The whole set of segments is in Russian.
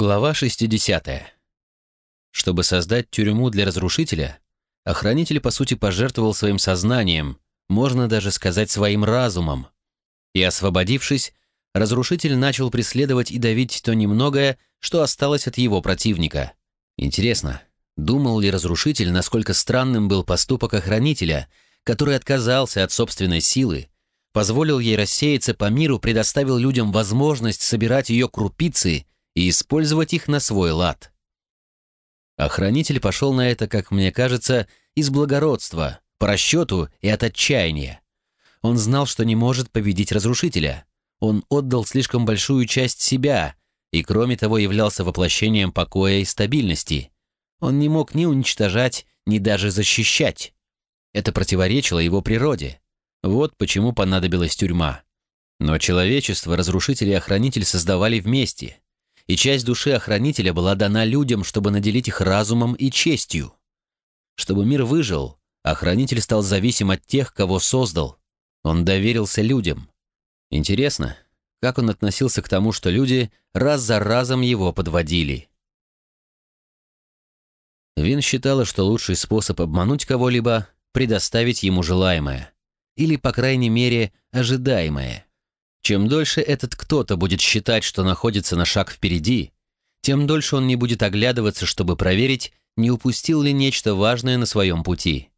Глава 60. Чтобы создать тюрьму для разрушителя, охранитель, по сути, пожертвовал своим сознанием, можно даже сказать своим разумом. И, освободившись, разрушитель начал преследовать и давить то немногое, что осталось от его противника. Интересно, думал ли разрушитель, насколько странным был поступок охранителя, который отказался от собственной силы, позволил ей рассеяться по миру, предоставил людям возможность собирать ее крупицы – и использовать их на свой лад. Охранитель пошел на это, как мне кажется, из благородства, по расчету и от отчаяния. Он знал, что не может победить разрушителя. Он отдал слишком большую часть себя и, кроме того, являлся воплощением покоя и стабильности. Он не мог ни уничтожать, ни даже защищать. Это противоречило его природе. Вот почему понадобилась тюрьма. Но человечество разрушитель и охранитель создавали вместе и часть души охранителя была дана людям, чтобы наделить их разумом и честью. Чтобы мир выжил, охранитель стал зависим от тех, кого создал. Он доверился людям. Интересно, как он относился к тому, что люди раз за разом его подводили. Вин считала, что лучший способ обмануть кого-либо — предоставить ему желаемое. Или, по крайней мере, ожидаемое. Чем дольше этот кто-то будет считать, что находится на шаг впереди, тем дольше он не будет оглядываться, чтобы проверить, не упустил ли нечто важное на своем пути.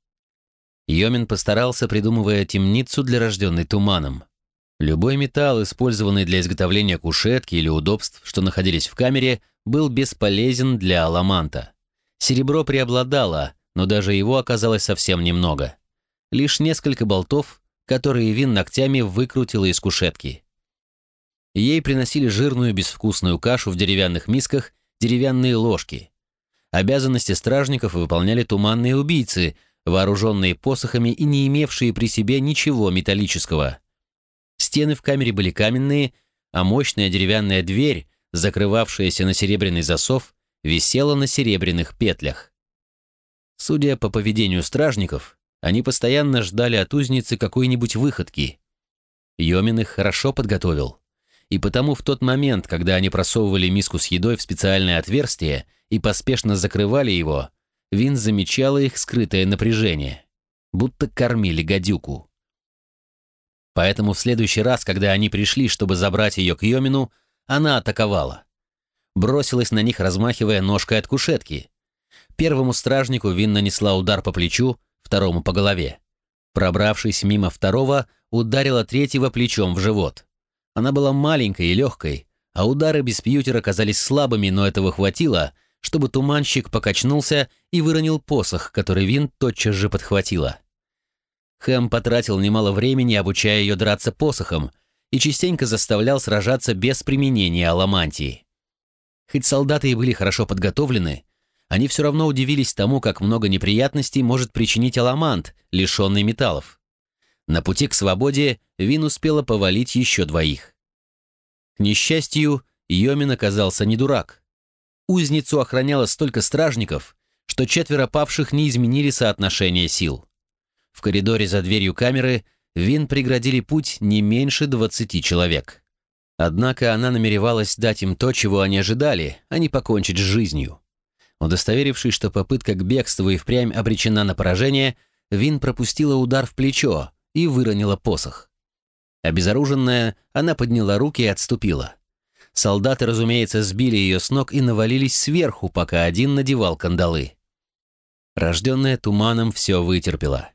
Йомин постарался, придумывая темницу для рожденной туманом. Любой металл, использованный для изготовления кушетки или удобств, что находились в камере, был бесполезен для аламанта. Серебро преобладало, но даже его оказалось совсем немного. Лишь несколько болтов которые Вин ногтями выкрутила из кушетки. Ей приносили жирную безвкусную кашу в деревянных мисках, деревянные ложки. Обязанности стражников выполняли туманные убийцы, вооруженные посохами и не имевшие при себе ничего металлического. Стены в камере были каменные, а мощная деревянная дверь, закрывавшаяся на серебряный засов, висела на серебряных петлях. Судя по поведению стражников, они постоянно ждали от узницы какой-нибудь выходки. Йомин их хорошо подготовил. И потому в тот момент, когда они просовывали миску с едой в специальное отверстие и поспешно закрывали его, Вин замечала их скрытое напряжение, будто кормили гадюку. Поэтому в следующий раз, когда они пришли, чтобы забрать ее к Йомину, она атаковала. Бросилась на них, размахивая ножкой от кушетки. Первому стражнику Вин нанесла удар по плечу, второму по голове. Пробравшись мимо второго, ударила третьего плечом в живот. Она была маленькой и легкой, а удары без пьютера казались слабыми, но этого хватило, чтобы туманщик покачнулся и выронил посох, который Вин тотчас же подхватила. Хэм потратил немало времени, обучая ее драться посохом, и частенько заставлял сражаться без применения аламантии. Хоть солдаты и были хорошо подготовлены, они все равно удивились тому, как много неприятностей может причинить аламант, лишенный металлов. На пути к свободе Вин успела повалить еще двоих. К несчастью, Йомин оказался не дурак. Узницу охраняло столько стражников, что четверо павших не изменили соотношение сил. В коридоре за дверью камеры Вин преградили путь не меньше двадцати человек. Однако она намеревалась дать им то, чего они ожидали, а не покончить с жизнью. Удостоверившись, что попытка к бегству и впрямь обречена на поражение, Вин пропустила удар в плечо и выронила посох. Обезоруженная, она подняла руки и отступила. Солдаты, разумеется, сбили ее с ног и навалились сверху, пока один надевал кандалы. Рожденная туманом все вытерпела.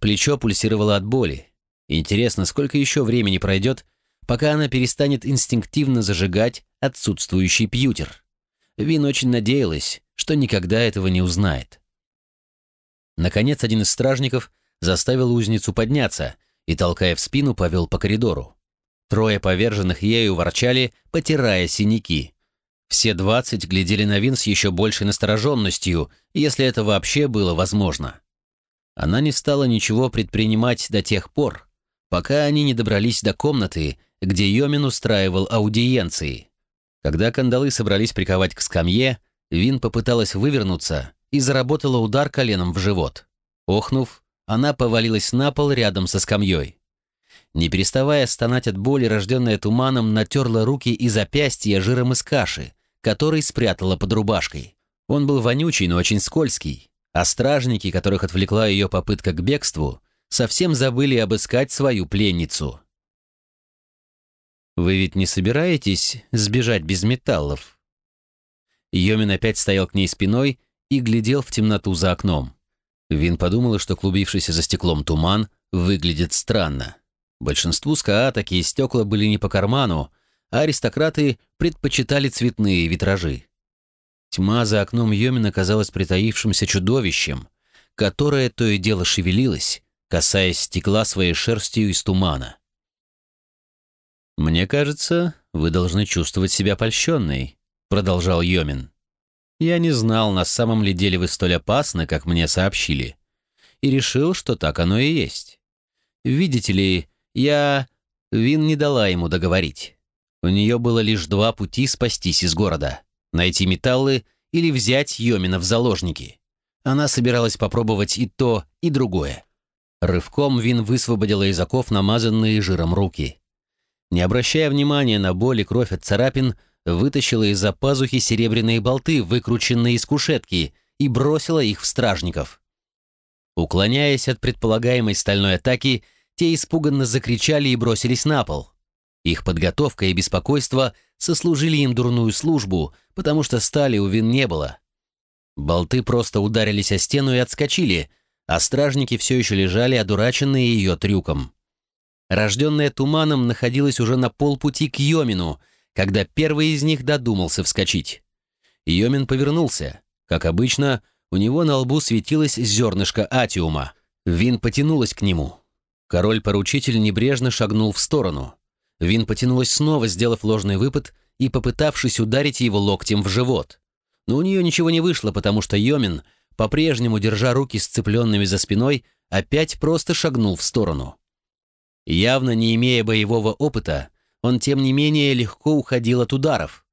Плечо пульсировало от боли. Интересно, сколько еще времени пройдет, пока она перестанет инстинктивно зажигать отсутствующий пьютер. Вин очень надеялась, что никогда этого не узнает. Наконец, один из стражников заставил узницу подняться и, толкая в спину, повел по коридору. Трое поверженных ею ворчали, потирая синяки. Все двадцать глядели на Вин с еще большей настороженностью, если это вообще было возможно. Она не стала ничего предпринимать до тех пор, пока они не добрались до комнаты, где Йомин устраивал аудиенции. Когда кандалы собрались приковать к скамье, Вин попыталась вывернуться и заработала удар коленом в живот. Охнув, она повалилась на пол рядом со скамьей. Не переставая стонать от боли, рожденная туманом, натерла руки и запястья жиром из каши, который спрятала под рубашкой. Он был вонючий, но очень скользкий, а стражники, которых отвлекла ее попытка к бегству, совсем забыли обыскать свою пленницу. «Вы ведь не собираетесь сбежать без металлов?» Йомин опять стоял к ней спиной и глядел в темноту за окном. Вин подумала, что клубившийся за стеклом туман выглядит странно. Большинству СКА такие стекла были не по карману, а аристократы предпочитали цветные витражи. Тьма за окном Йомина казалась притаившимся чудовищем, которое то и дело шевелилось, касаясь стекла своей шерстью из тумана. «Мне кажется, вы должны чувствовать себя польщенной», — продолжал Йомин. «Я не знал, на самом ли деле вы столь опасны, как мне сообщили, и решил, что так оно и есть. Видите ли, я...» Вин не дала ему договорить. У нее было лишь два пути спастись из города — найти металлы или взять Йомина в заложники. Она собиралась попробовать и то, и другое. Рывком Вин высвободила из оков намазанные жиром руки. Не обращая внимания на боль и кровь от царапин, вытащила из-за пазухи серебряные болты, выкрученные из кушетки, и бросила их в стражников. Уклоняясь от предполагаемой стальной атаки, те испуганно закричали и бросились на пол. Их подготовка и беспокойство сослужили им дурную службу, потому что стали у Вин не было. Болты просто ударились о стену и отскочили, а стражники все еще лежали, одураченные ее трюком. Рожденная туманом находилась уже на полпути к Йомину, когда первый из них додумался вскочить. Йомин повернулся. Как обычно, у него на лбу светилось зернышко атиума. Вин потянулась к нему. Король-поручитель небрежно шагнул в сторону. Вин потянулась снова, сделав ложный выпад и попытавшись ударить его локтем в живот. Но у нее ничего не вышло, потому что Йомин — по-прежнему, держа руки сцепленными за спиной, опять просто шагнул в сторону. Явно не имея боевого опыта, он тем не менее легко уходил от ударов.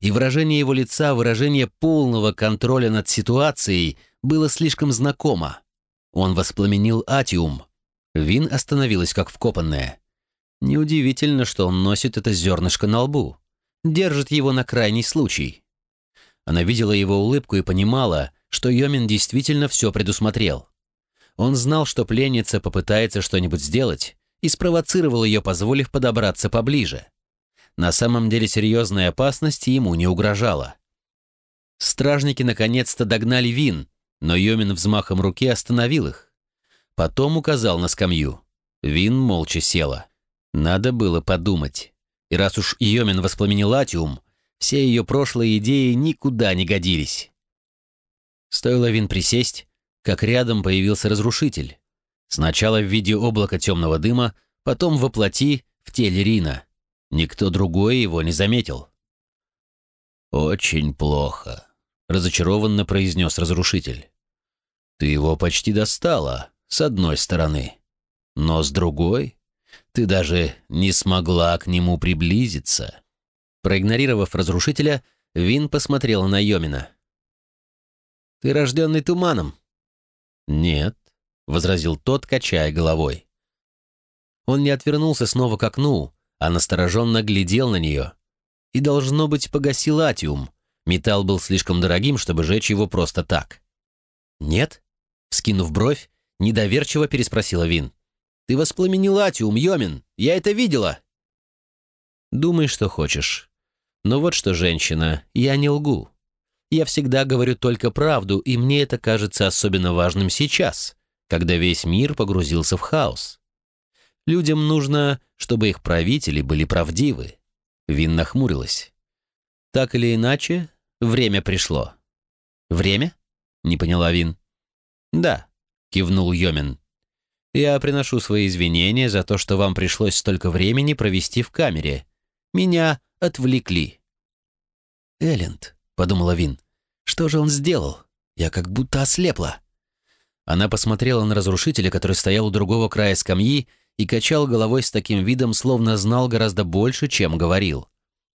И выражение его лица, выражение полного контроля над ситуацией, было слишком знакомо. Он воспламенил атиум. Вин остановилась как вкопанная. Неудивительно, что он носит это зернышко на лбу. Держит его на крайний случай. Она видела его улыбку и понимала, что Йомин действительно все предусмотрел. Он знал, что пленница попытается что-нибудь сделать, и спровоцировал ее, позволив подобраться поближе. На самом деле серьезная опасность ему не угрожала. Стражники наконец-то догнали Вин, но Йомин взмахом руки остановил их. Потом указал на скамью. Вин молча села. Надо было подумать. И раз уж Йомин воспламенил Атиум, все ее прошлые идеи никуда не годились. Стоило Вин присесть, как рядом появился разрушитель. Сначала в виде облака темного дыма, потом воплоти в теле Рина. Никто другой его не заметил. «Очень плохо», — разочарованно произнес разрушитель. «Ты его почти достала, с одной стороны. Но с другой, ты даже не смогла к нему приблизиться». Проигнорировав разрушителя, Вин посмотрела на Йомина. Ты рожденный туманом». «Нет», — возразил тот, качая головой. Он не отвернулся снова к окну, а настороженно глядел на нее. И, должно быть, погасил атиум. Металл был слишком дорогим, чтобы жечь его просто так. «Нет?» — вскинув бровь, недоверчиво переспросила Вин. «Ты воспламенил атиум, Йомин! Я это видела!» «Думай, что хочешь. Но вот что, женщина, я не лгу. Я всегда говорю только правду, и мне это кажется особенно важным сейчас, когда весь мир погрузился в хаос. Людям нужно, чтобы их правители были правдивы. Вин нахмурилась. Так или иначе, время пришло. Время? Не поняла Вин. Да, кивнул Йомин. Я приношу свои извинения за то, что вам пришлось столько времени провести в камере. Меня отвлекли. Элленд, подумала Вин. «Что же он сделал? Я как будто ослепла». Она посмотрела на разрушителя, который стоял у другого края скамьи и качал головой с таким видом, словно знал гораздо больше, чем говорил.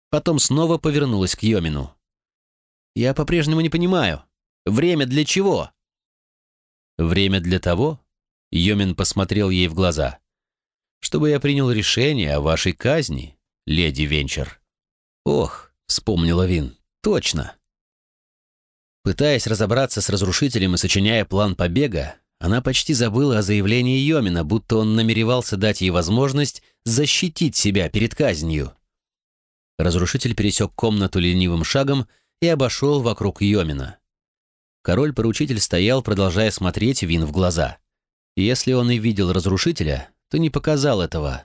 Потом снова повернулась к Йомину. «Я по-прежнему не понимаю. Время для чего?» «Время для того?» Йомин посмотрел ей в глаза. «Чтобы я принял решение о вашей казни, леди Венчер». «Ох», — вспомнила Вин, точно. Пытаясь разобраться с разрушителем и сочиняя план побега, она почти забыла о заявлении Йомина, будто он намеревался дать ей возможность защитить себя перед казнью. Разрушитель пересек комнату ленивым шагом и обошел вокруг Йомина. Король-поручитель стоял, продолжая смотреть Вин в глаза. Если он и видел разрушителя, то не показал этого.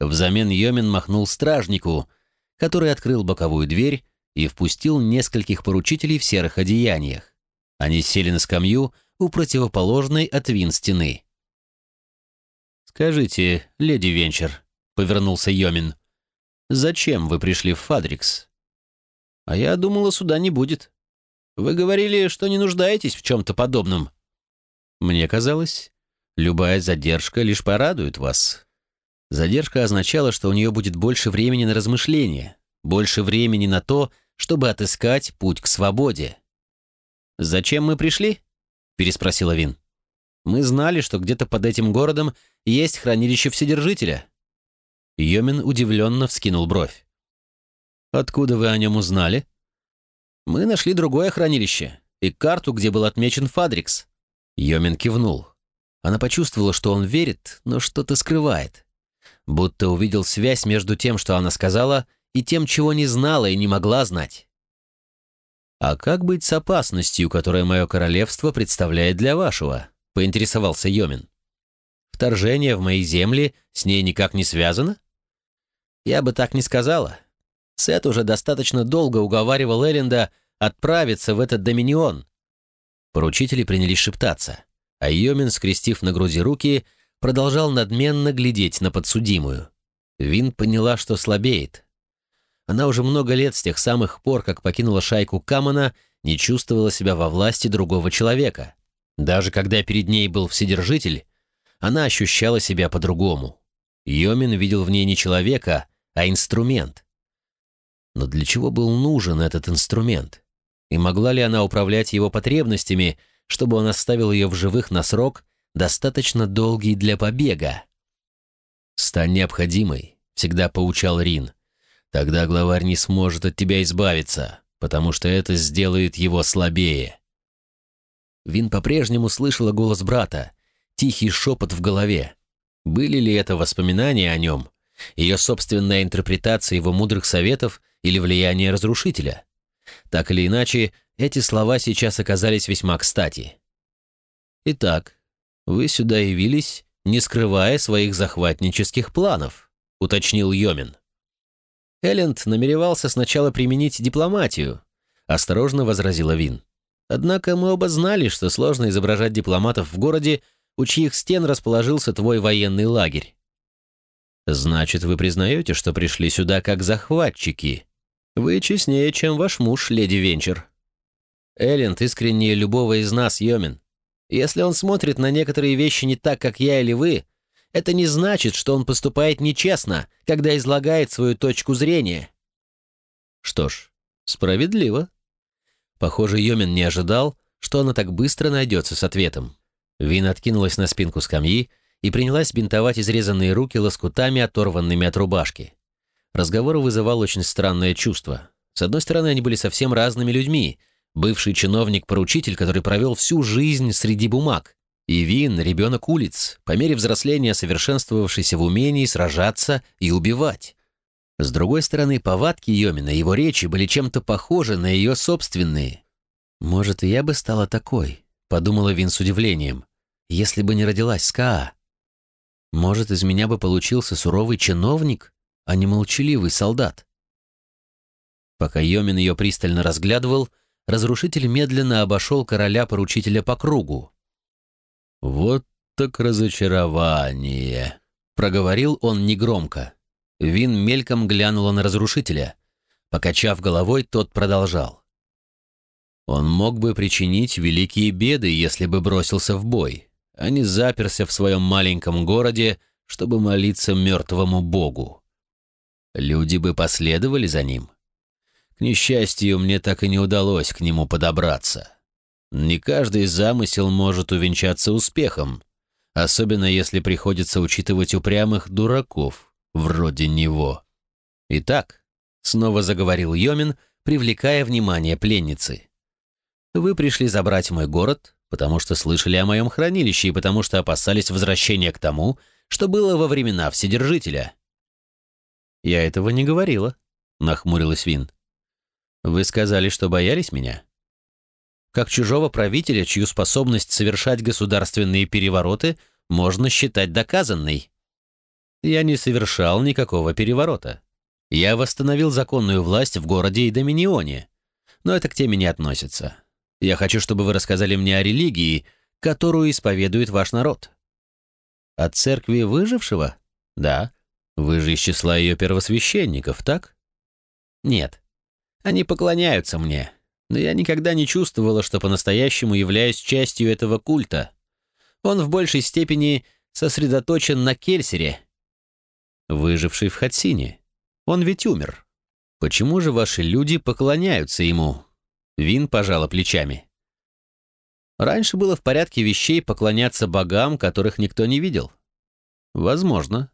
Взамен Йомин махнул стражнику, который открыл боковую дверь и впустил нескольких поручителей в серых одеяниях. Они сели на скамью у противоположной от Вин стены. «Скажите, леди Венчер», — повернулся Йомин, — «зачем вы пришли в Фадрикс?» «А я думала, суда не будет. Вы говорили, что не нуждаетесь в чем-то подобном». «Мне казалось, любая задержка лишь порадует вас». Задержка означала, что у нее будет больше времени на размышления, больше времени на то, чтобы отыскать путь к свободе. «Зачем мы пришли?» — переспросила Вин. «Мы знали, что где-то под этим городом есть хранилище Вседержителя». Йомин удивленно вскинул бровь. «Откуда вы о нем узнали?» «Мы нашли другое хранилище и карту, где был отмечен Фадрикс». Йомин кивнул. Она почувствовала, что он верит, но что-то скрывает. Будто увидел связь между тем, что она сказала, и тем, чего не знала и не могла знать. «А как быть с опасностью, которая мое королевство представляет для вашего?» — поинтересовался Йомин. «Вторжение в мои земли с ней никак не связано?» «Я бы так не сказала. Сет уже достаточно долго уговаривал Элленда отправиться в этот доминион». Поручители принялись шептаться, а Йомин, скрестив на груди руки, продолжал надменно глядеть на подсудимую. Вин поняла, что слабеет. Она уже много лет с тех самых пор, как покинула шайку Камана, не чувствовала себя во власти другого человека. Даже когда перед ней был Вседержитель, она ощущала себя по-другому. Йомин видел в ней не человека, а инструмент. Но для чего был нужен этот инструмент? И могла ли она управлять его потребностями, чтобы он оставил ее в живых на срок, достаточно долгий для побега? «Стань необходимой», — всегда поучал Рин. Тогда главарь не сможет от тебя избавиться, потому что это сделает его слабее. Вин по-прежнему слышала голос брата, тихий шепот в голове. Были ли это воспоминания о нем, ее собственная интерпретация его мудрых советов или влияние разрушителя? Так или иначе, эти слова сейчас оказались весьма кстати. «Итак, вы сюда явились, не скрывая своих захватнических планов», — уточнил Йомин. Элленд намеревался сначала применить дипломатию, осторожно возразила Вин. Однако мы оба знали, что сложно изображать дипломатов в городе, у чьих стен расположился твой военный лагерь. Значит, вы признаете, что пришли сюда как захватчики? Вы честнее, чем ваш муж, леди Венчер. Элленд искреннее любого из нас, Йомин. Если он смотрит на некоторые вещи не так, как я или вы, это не значит, что он поступает нечестно, когда излагает свою точку зрения. Что ж, справедливо. Похоже, Йомин не ожидал, что она так быстро найдется с ответом. Вин откинулась на спинку скамьи и принялась бинтовать изрезанные руки лоскутами, оторванными от рубашки. Разговор вызывал очень странное чувство. С одной стороны, они были совсем разными людьми. Бывший чиновник-поручитель, который провел всю жизнь среди бумаг, и Вин — ребенок улиц, по мере взросления совершенствовавшийся в умении сражаться и убивать. С другой стороны, повадки Йомина и его речи были чем-то похожи на ее собственные. «Может, и я бы стала такой», — подумала Вин с удивлением, «если бы не родилась Скаа. Может, из меня бы получился суровый чиновник, а не молчаливый солдат». Пока Йомин ее пристально разглядывал, разрушитель медленно обошел короля-поручителя по кругу, «Вот так разочарование!» — проговорил он негромко. Вин мельком глянула на разрушителя. Покачав головой, тот продолжал. «Он мог бы причинить великие беды, если бы бросился в бой, а не заперся в своем маленьком городе, чтобы молиться мертвому богу. Люди бы последовали за ним. К несчастью, мне так и не удалось к нему подобраться. Не каждый замысел может увенчаться успехом, особенно если приходится учитывать упрямых дураков, вроде него. Итак, снова заговорил Йомин, привлекая внимание пленницы. «Вы пришли забрать мой город, потому что слышали о моем хранилище и потому что опасались возвращения к тому, что было во времена Вседержителя». «Я этого не говорила», — нахмурилась Вин. «Вы сказали, что боялись меня?» Как чужого правителя, чью способность совершать государственные перевороты можно считать доказанной. Я не совершал никакого переворота. Я восстановил законную власть в городе и Доминионе. Но это к теме не относится. Я хочу, чтобы вы рассказали мне о религии, которую исповедует ваш народ. От церкви выжившего? Да. Вы же из числа ее первосвященников, так? Нет. Они поклоняются мне, но я никогда не чувствовала, что по-настоящему являюсь частью этого культа. Он в большей степени сосредоточен на Кельсере, выживший в Хатсине. Он ведь умер. Почему же ваши люди поклоняются ему? Вин пожала плечами. Раньше было в порядке вещей поклоняться богам, которых никто не видел. Возможно.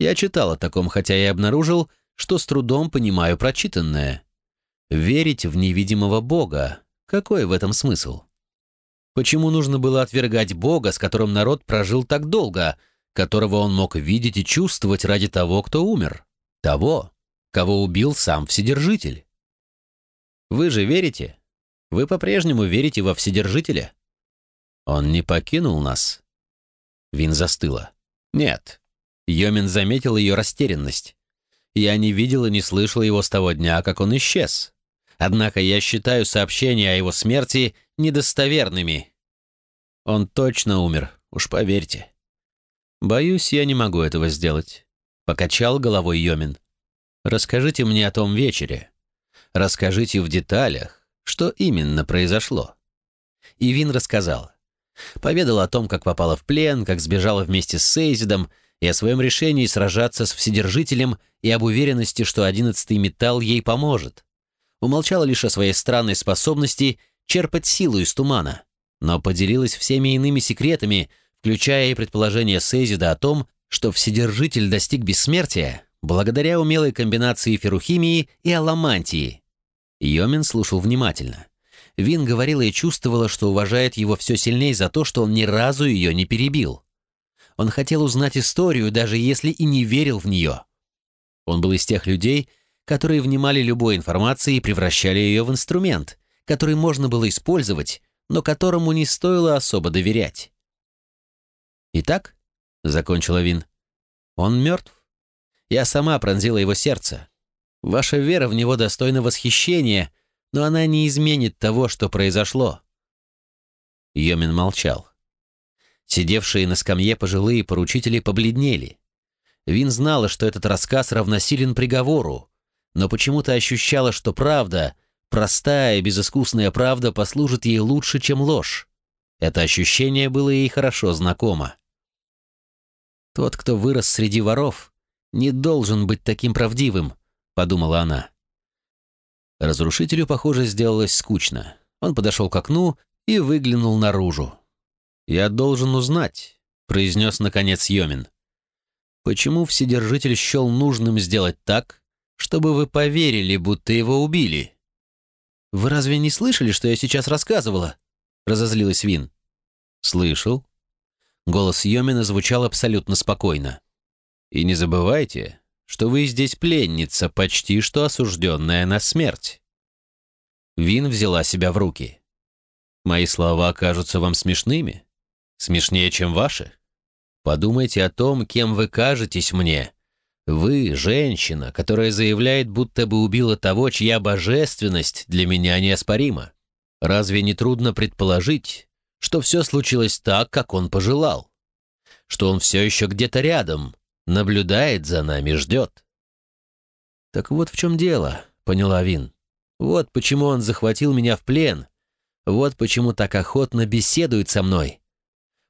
Я читал о таком, хотя и обнаружил, что с трудом понимаю прочитанное. Верить в невидимого бога. Какой в этом смысл? Почему нужно было отвергать бога, с которым народ прожил так долго, которого он мог видеть и чувствовать ради того, кто умер? Того, кого убил сам Вседержитель. Вы же верите? Вы по-прежнему верите во Вседержителя? Он не покинул нас. Вин застыла. Нет. Йомин заметил ее растерянность. Я не видел и не слышал его с того дня, как он исчез. Однако я считаю сообщения о его смерти недостоверными. Он точно умер, уж поверьте. Боюсь, я не могу этого сделать. Покачал головой Йомин. «Расскажите мне о том вечере. Расскажите в деталях, что именно произошло». И Вин рассказала. Поведала о том, как попала в плен, как сбежала вместе с Сейзидом, и о своем решении сражаться с Вседержителем и об уверенности, что одиннадцатый металл ей поможет. Умолчала лишь о своей странной способности черпать силу из тумана, но поделилась всеми иными секретами, включая и предположение Сейзида о том, что Вседержитель достиг бессмертия благодаря умелой комбинации ферухимии и аламантии. Йомин слушал внимательно. Вин говорила и чувствовала, что уважает его все сильнее за то, что он ни разу ее не перебил. Он хотел узнать историю, даже если и не верил в нее. Он был из тех людей, которые внимали любой информации и превращали ее в инструмент, который можно было использовать, но которому не стоило особо доверять. Итак, закончила Вин. Он мертв. Я сама пронзила его сердце. Ваша вера в него достойна восхищения, но она не изменит того, что произошло. Йомин молчал. Сидевшие на скамье пожилые поручители побледнели. Вин знала, что этот рассказ равносилен приговору, но почему-то ощущала, что правда, простая, безыскусная правда, послужит ей лучше, чем ложь. Это ощущение было ей хорошо знакомо. «Тот, кто вырос среди воров, не должен быть таким правдивым», — подумала она. Разрушителю, похоже, сделалось скучно. Он подошел к окну и выглянул наружу. «Я должен узнать», — произнес наконец Йомин. «Почему Вседержитель счел нужным сделать так, чтобы вы поверили, будто его убили?» «Вы разве не слышали, что я сейчас рассказывала?» — разозлилась Вин. «Слышал», Голос Йомина звучал абсолютно спокойно. «И не забывайте, что вы здесь пленница, почти что осужденная на смерть». Вин взяла себя в руки. «Мои слова кажутся вам смешными? Смешнее, чем ваши? Подумайте о том, кем вы кажетесь мне. Вы — женщина, которая заявляет, будто бы убила того, чья божественность для меня неоспорима. Разве не трудно предположить, что все случилось так, как он пожелал, что он все еще где-то рядом, наблюдает за нами, ждет. «Так вот в чем дело», — поняла Вин. «Вот почему он захватил меня в плен, вот почему так охотно беседует со мной.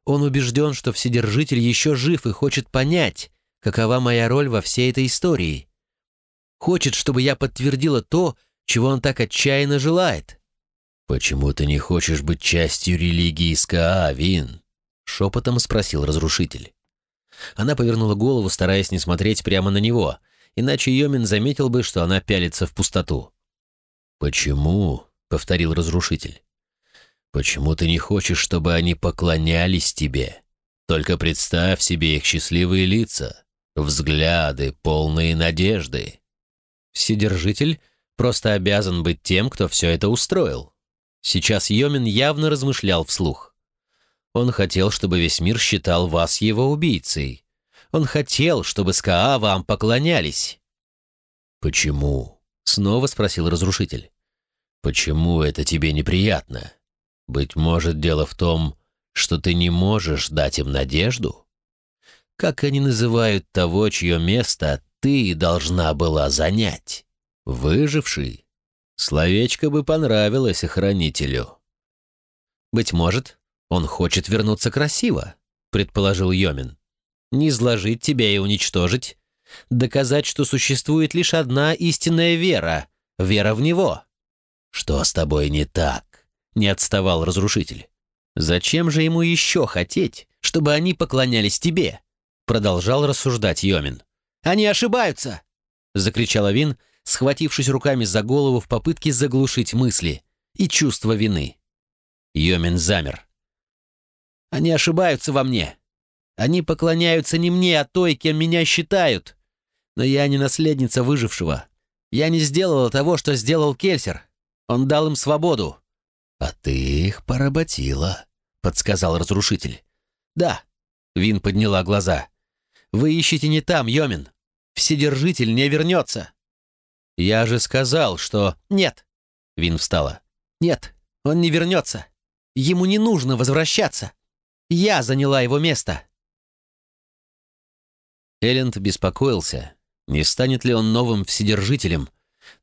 Он убежден, что Вседержитель еще жив и хочет понять, какова моя роль во всей этой истории. Хочет, чтобы я подтвердила то, чего он так отчаянно желает. «Почему ты не хочешь быть частью религии СКА, Вин?» — шепотом спросил разрушитель. Она повернула голову, стараясь не смотреть прямо на него, иначе Йомин заметил бы, что она пялится в пустоту. «Почему?» — повторил разрушитель. «Почему ты не хочешь, чтобы они поклонялись тебе? Только представь себе их счастливые лица, взгляды, полные надежды». Вседержитель просто обязан быть тем, кто все это устроил. Сейчас Йомин явно размышлял вслух. Он хотел, чтобы весь мир считал вас его убийцей. Он хотел, чтобы СКА вам поклонялись. «Почему?» — снова спросил разрушитель. «Почему это тебе неприятно? Быть может, дело в том, что ты не можешь дать им надежду? Как они называют того, чье место ты должна была занять? Выживший? Словечко бы понравилось охранителю». «Быть может, он хочет вернуться красиво», — предположил Йомин. «Не изложить тебя и уничтожить, доказать, что существует лишь одна истинная вера — вера в него». «Что с тобой не так?» — не отставал разрушитель. «Зачем же ему еще хотеть, чтобы они поклонялись тебе?» — продолжал рассуждать Йомин. «Они ошибаются!» — закричал Вин, схватившись руками за голову в попытке заглушить мысли и чувство вины. Йомин замер. «Они ошибаются во мне. Они поклоняются не мне, а той, кем меня считают. Но я не наследница выжившего. Я не сделала того, что сделал Кельсер. Он дал им свободу». «А ты их поработила», — подсказал разрушитель. «Да», — Вин подняла глаза. «Вы ищете не там, Йомин. Вседержитель не вернется». «Я же сказал, что...» «Нет», — Вин встала. «Нет, он не вернется. Ему не нужно возвращаться. Я заняла его место». Элленд беспокоился, не станет ли он новым вседержителем,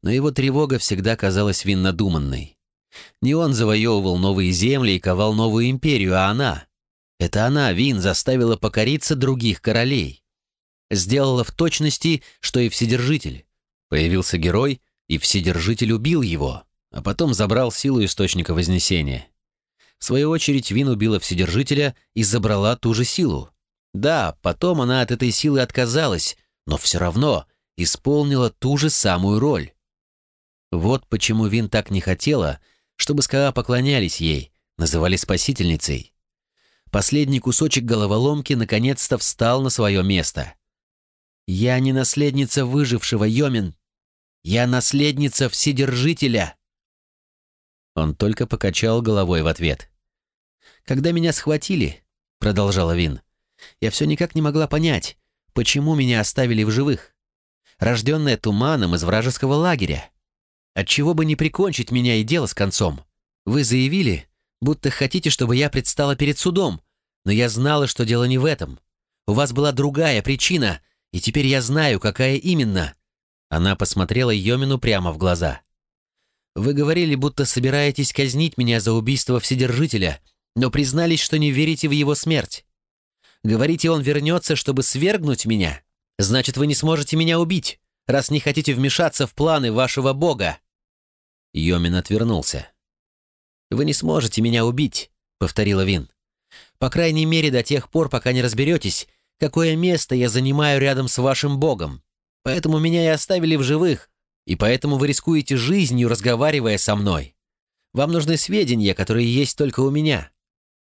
но его тревога всегда казалась виннодуманной. Не он завоевывал новые земли и ковал новую империю, а она. Это она, Вин, заставила покориться других королей. Сделала в точности, что и Вседержитель. Появился герой, и Вседержитель убил его, а потом забрал силу Источника Вознесения. В свою очередь, Вин убила Вседержителя и забрала ту же силу. Да, потом она от этой силы отказалась, но все равно исполнила ту же самую роль. Вот почему Вин так не хотела, чтобы Скаа поклонялись ей, называли спасительницей. Последний кусочек головоломки наконец-то встал на свое место. «Я не наследница выжившего, Йомин. Я наследница Вседержителя». Он только покачал головой в ответ. «Когда меня схватили», — продолжала Вин, — «я все никак не могла понять, почему меня оставили в живых рожденная туманом из вражеского лагеря. Отчего бы не прикончить меня и дело с концом? Вы заявили, будто хотите, чтобы я предстала перед судом, но я знала, что дело не в этом. У вас была другая причина, и теперь я знаю, какая именно». Она посмотрела Йомину прямо в глаза. «Вы говорили, будто собираетесь казнить меня за убийство Вседержителя, но признались, что не верите в его смерть. Говорите, он вернется, чтобы свергнуть меня?» Значит, вы не сможете меня убить, раз не хотите вмешаться в планы вашего бога. Йомин отвернулся. «Вы не сможете меня убить», — повторила Вин. «По крайней мере, до тех пор, пока не разберетесь, какое место я занимаю рядом с вашим богом. Поэтому меня и оставили в живых, и поэтому вы рискуете жизнью, разговаривая со мной. Вам нужны сведения, которые есть только у меня.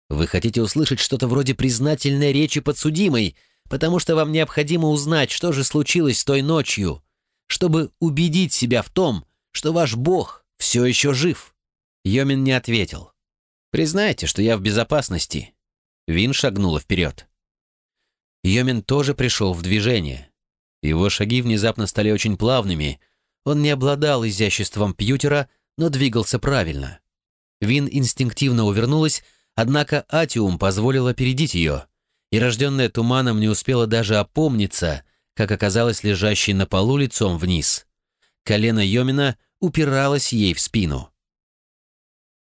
Вы хотите услышать что-то вроде признательной речи подсудимой, потому что вам необходимо узнать, что же случилось той ночью, чтобы убедить себя в том, что ваш Бог все еще жив». Йомин не ответил. «Признайте, что я в безопасности». Вин шагнула вперед. Йомин тоже пришел в движение. Его шаги внезапно стали очень плавными. Он не обладал изяществом пьютера, но двигался правильно. Вин инстинктивно увернулась, однако Атиум позволил опередить ее и рожденная туманом не успела даже опомниться, как оказалась лежащей на полу лицом вниз. Колено Йомина упиралось ей в спину.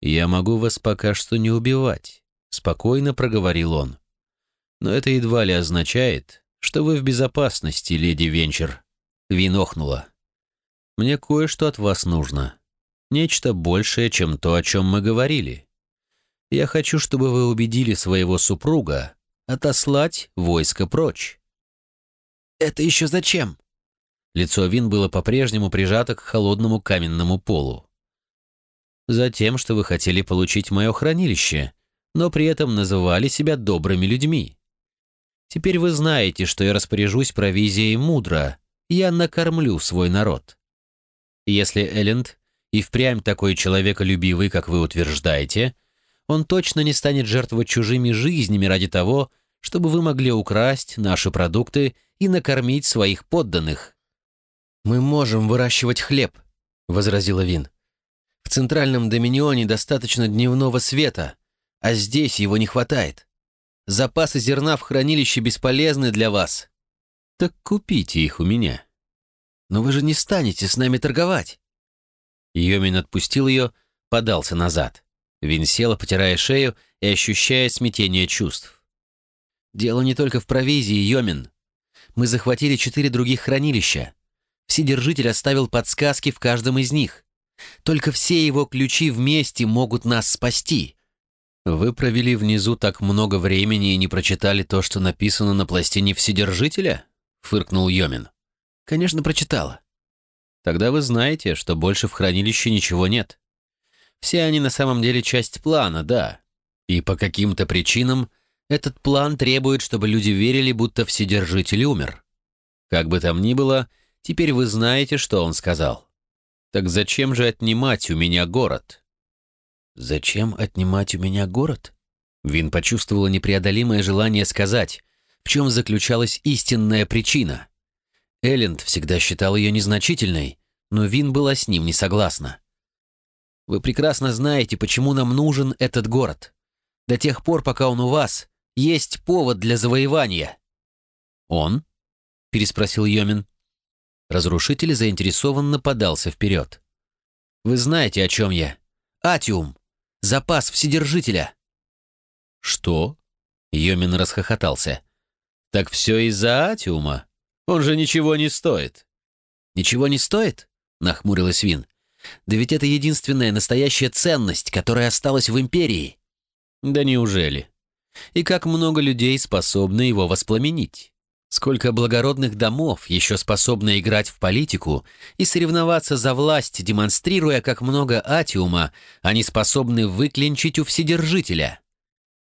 «Я могу вас пока что не убивать», — спокойно проговорил он. «Но это едва ли означает, что вы в безопасности, леди Венчер», — винохнула. «Мне кое-что от вас нужно. Нечто большее, чем то, о чем мы говорили. Я хочу, чтобы вы убедили своего супруга, отослать войско прочь. «Это еще зачем?» Лицо Вин было по-прежнему прижато к холодному каменному полу. Затем, что вы хотели получить мое хранилище, но при этом называли себя добрыми людьми. Теперь вы знаете, что я распоряжусь провизией мудро, я накормлю свой народ. Если Элленд и впрямь такой человеколюбивый, как вы утверждаете, он точно не станет жертвовать чужими жизнями ради того, чтобы вы могли украсть наши продукты и накормить своих подданных. «Мы можем выращивать хлеб», — возразила Вин. «В центральном доминионе достаточно дневного света, а здесь его не хватает. Запасы зерна в хранилище бесполезны для вас. Так купите их у меня. Но вы же не станете с нами торговать». Йомин отпустил ее, подался назад. Вин села, потирая шею и ощущая смятение чувств. «Дело не только в провизии, Йомин. Мы захватили четыре других хранилища. Вседержитель оставил подсказки в каждом из них. Только все его ключи вместе могут нас спасти. Вы провели внизу так много времени и не прочитали то, что написано на пластине Вседержителя? Фыркнул Йомин. Конечно, прочитала. Тогда вы знаете, что больше в хранилище ничего нет. Все они на самом деле часть плана, да. И по каким-то причинам этот план требует, чтобы люди верили, будто Вседержитель умер. Как бы там ни было, Теперь вы знаете, что он сказал. Так зачем же отнимать у меня город? Зачем отнимать у меня город? Вин почувствовала непреодолимое желание сказать, в чем заключалась истинная причина. Элленд всегда считал ее незначительной, но Вин была с ним не согласна. «Вы прекрасно знаете, почему нам нужен этот город. До тех пор, пока он у вас, есть повод для завоевания». «Он?» — переспросил Йомин. Разрушитель заинтересованно подался вперед. «Вы знаете, о чем я. Атиум. Запас Вседержителя». «Что?» Йомин расхохотался. «Так все из-за Атиума? Он же ничего не стоит». «Ничего не стоит?» — нахмурилась Вин. «Да ведь это единственная настоящая ценность, которая осталась в Империи». «Да неужели? И как много людей способны его воспламенить?» Сколько благородных домов еще способны играть в политику и соревноваться за власть, демонстрируя, как много атиума они способны выклинчить у Вседержителя.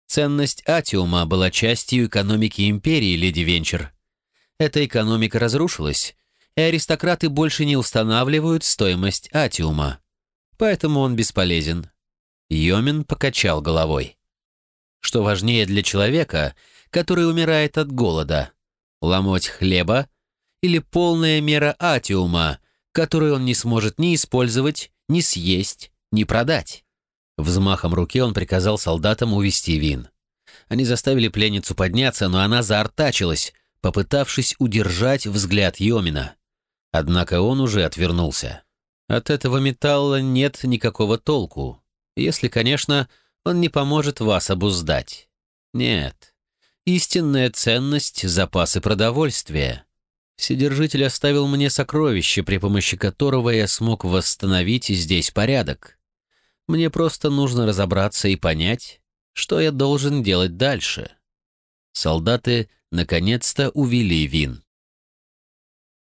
Ценность атиума была частью экономики империи, леди Венчер. Эта экономика разрушилась, и аристократы больше не устанавливают стоимость атиума. Поэтому он бесполезен. Йомин покачал головой. Что важнее для человека, который умирает от голода – ломоть хлеба или полная мера атиума, которую он не сможет ни использовать, ни съесть, ни продать. Взмахом руки он приказал солдатам увести вин. Они заставили пленницу подняться, но она заортачилась, попытавшись удержать взгляд Йомина. Однако он уже отвернулся. От этого металла нет никакого толку, если, конечно, он не поможет вас обуздать. Нет, Истинная ценность — запасы продовольствия. Вседержитель оставил мне сокровище, при помощи которого я смог восстановить здесь порядок. Мне просто нужно разобраться и понять, что я должен делать дальше. Солдаты наконец-то увели вин.